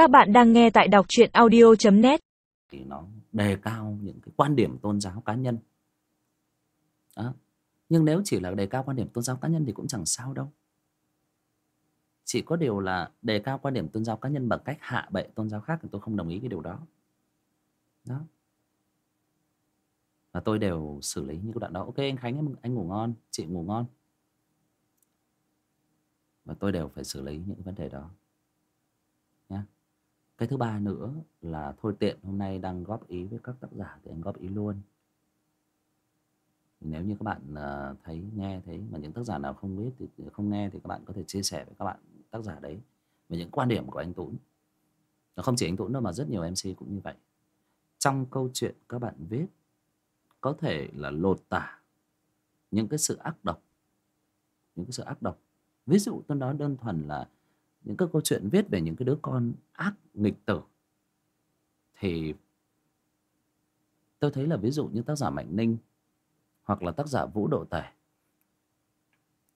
Các bạn đang nghe tại đọc truyện audio.net thì nó đề cao những cái quan điểm tôn giáo cá nhân. Đó. nhưng nếu chỉ là đề cao quan điểm tôn giáo cá nhân thì cũng chẳng sao đâu. Chỉ có điều là đề cao quan điểm tôn giáo cá nhân bằng cách hạ bệ tôn giáo khác thì tôi không đồng ý cái điều đó. Đó. Và tôi đều xử lý những cái đoạn đó. Ok, anh khánh anh ngủ ngon, chị ngủ ngon. Và tôi đều phải xử lý những vấn đề đó cái thứ ba nữa là thôi tiện hôm nay đang góp ý với các tác giả thì anh góp ý luôn. Nếu như các bạn ờ, thấy, nghe thấy mà những tác giả nào không biết thì ờ, không nghe thì các bạn có thể chia sẻ với các bạn tác giả đấy về những quan điểm của anh Tuấn. Nó không chỉ anh Tuấn đâu mà rất nhiều MC cũng như vậy. Trong câu chuyện các bạn viết, có thể là lột tả những cái sự ác độc, những cái sự ác độc. Ví dụ, tôi nói đơn thuần là những cái câu chuyện viết về những cái đứa con ác, nghịch tử. Thì tôi thấy là ví dụ như tác giả Mạnh Ninh hoặc là tác giả Vũ Độ Tể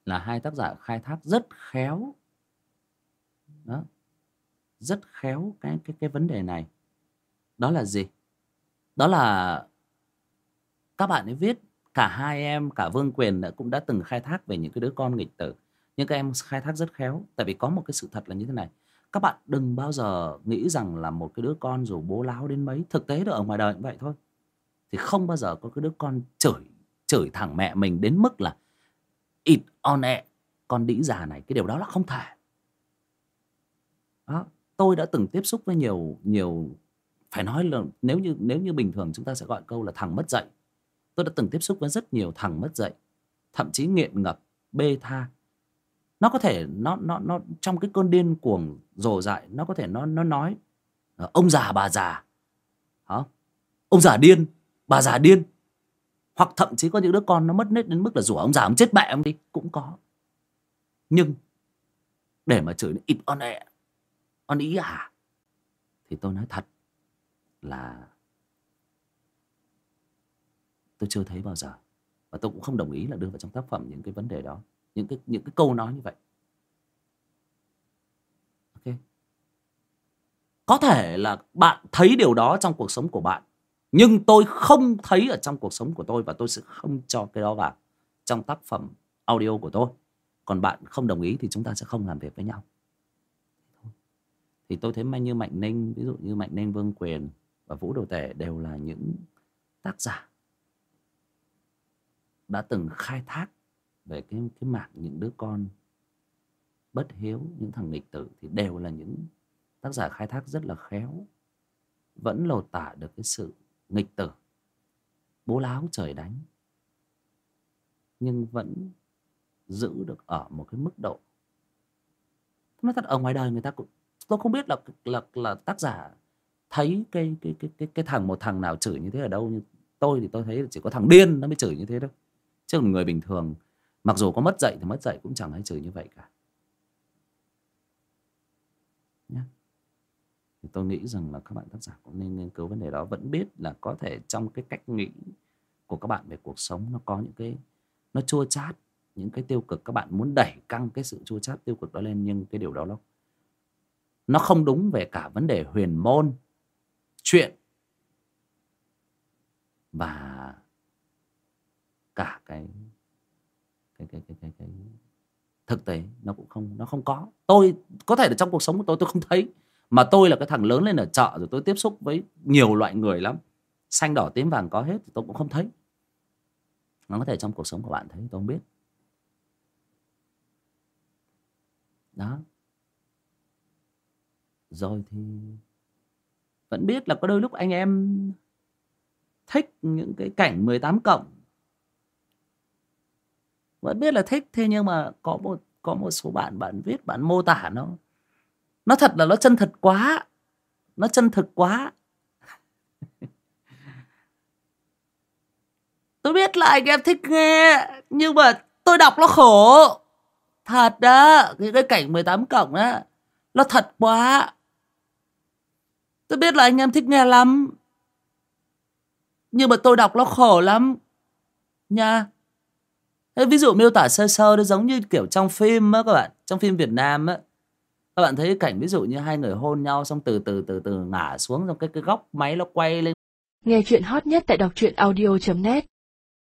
là hai tác giả khai thác rất khéo, đó, rất khéo cái cái cái vấn đề này. Đó là gì? Đó là các bạn ấy viết, cả hai em, cả Vương Quyền cũng đã từng khai thác về những cái đứa con nghịch tử nhưng các em khai thác rất khéo. Tại vì có một cái sự thật là như thế này. Các bạn đừng bao giờ nghĩ rằng là một cái đứa con dù bố láo đến mấy, thực tế ở ngoài đời cũng vậy thôi. Thì không bao giờ có cái đứa con chửi chửi thẳng mẹ mình đến mức là ịt on ẹ con đĩ già này. Cái điều đó là không thể. Đó, tôi đã từng tiếp xúc với nhiều nhiều, phải nói là nếu như nếu như bình thường chúng ta sẽ gọi câu là thằng mất dạy. Tôi đã từng tiếp xúc với rất nhiều thằng mất dạy. Thậm chí nghiện ngập, bê tha nó có thể, nó nó nó, trong cái cơn điên cuồng rồ dại, nó có thể nó nó nói ờ, ông già, bà già. Hả? Ông già điên, bà già điên. Hoặc thậm chí có những đứa con nó mất nết đến mức là rủa ông già, ông chết mẹ ông đi. Cũng có. Nhưng để mà chửi nó ịt on ẹ, on ý à thì tôi nói thật là tôi chưa thấy bao giờ. Và tôi cũng không đồng ý là đưa vào trong tác phẩm những cái vấn đề đó những cái những cái câu nói như vậy. Ok. Có thể là bạn thấy điều đó trong cuộc sống của bạn, nhưng tôi không thấy ở trong cuộc sống của tôi và tôi sẽ không cho cái đó vào trong tác phẩm audio của tôi. Còn bạn không đồng ý thì chúng ta sẽ không làm việc với nhau. Thì tôi thấy mà như mạnh ninh, ví dụ như mạnh ninh, vương quyền và vũ đồ tể đều là những tác giả đã từng khai thác về cái cái mạng những đứa con bất hiếu, những thằng nghịch tử thì đều là những tác giả khai thác rất là khéo, vẫn lột tả được cái sự nghịch tử, bố láo trời đánh, nhưng vẫn giữ được ở một cái mức độ nói thật. Ở ngoài đời người ta cũng, tôi không biết là là là tác giả thấy cái cái cái cái cái thằng, một thằng nào chửi như thế ở đâu, nhưng tôi thì tôi thấy chỉ có thằng điên nó mới chửi như thế đâu chứ còn người bình thường mặc dù có mất dạy thì mất dạy cũng chẳng ai chửi như vậy cả. Nhé thì tôi nghĩ rằng là các bạn tác giả cũng nên nghiên cứu vấn đề đó, vẫn biết là có thể trong cái cách nghĩ của các bạn về cuộc sống nó có những cái, nó chua chát, những cái tiêu cực, các bạn muốn đẩy căng cái sự chua chát, tiêu cực đó lên nhưng cái điều đó nó nó không đúng về cả vấn đề huyền môn, chuyện và cả cái cái cái cái cái, cái thực tế nó cũng không nó không có. Tôi có thể là trong cuộc sống của tôi tôi không thấy. Mà tôi là cái thằng lớn lên ở chợ rồi tôi tiếp xúc với nhiều loại người lắm. Xanh đỏ tím vàng có hết thì tôi cũng không thấy. Nó có thể trong cuộc sống của bạn thấy tôi không biết. Đó. Rồi thì vẫn biết là có đôi lúc anh em thích những cái cảnh 18 cộng vẫn biết là thích, thế nhưng mà có một có một số bạn bạn viết, bạn mô tả nó. Nó thật là nó chân thật quá. Nó chân thực quá. Tôi biết là anh em thích nghe, nhưng mà tôi đọc nó khổ. Thật đó cái cái cảnh 18 cộng đó nó thật quá. Tôi biết là anh em thích nghe lắm. Nhưng mà tôi đọc nó khổ lắm. Nha ví dụ miêu tả sơ sơ nó giống như kiểu trong phim á các bạn, trong phim Việt Nam á. Các bạn thấy cảnh ví dụ như hai người hôn nhau xong từ từ từ từ ngả xuống trong cái cái góc máy nó quay lên. Nghe chuyện hot nhất tại đọc truyện audio.net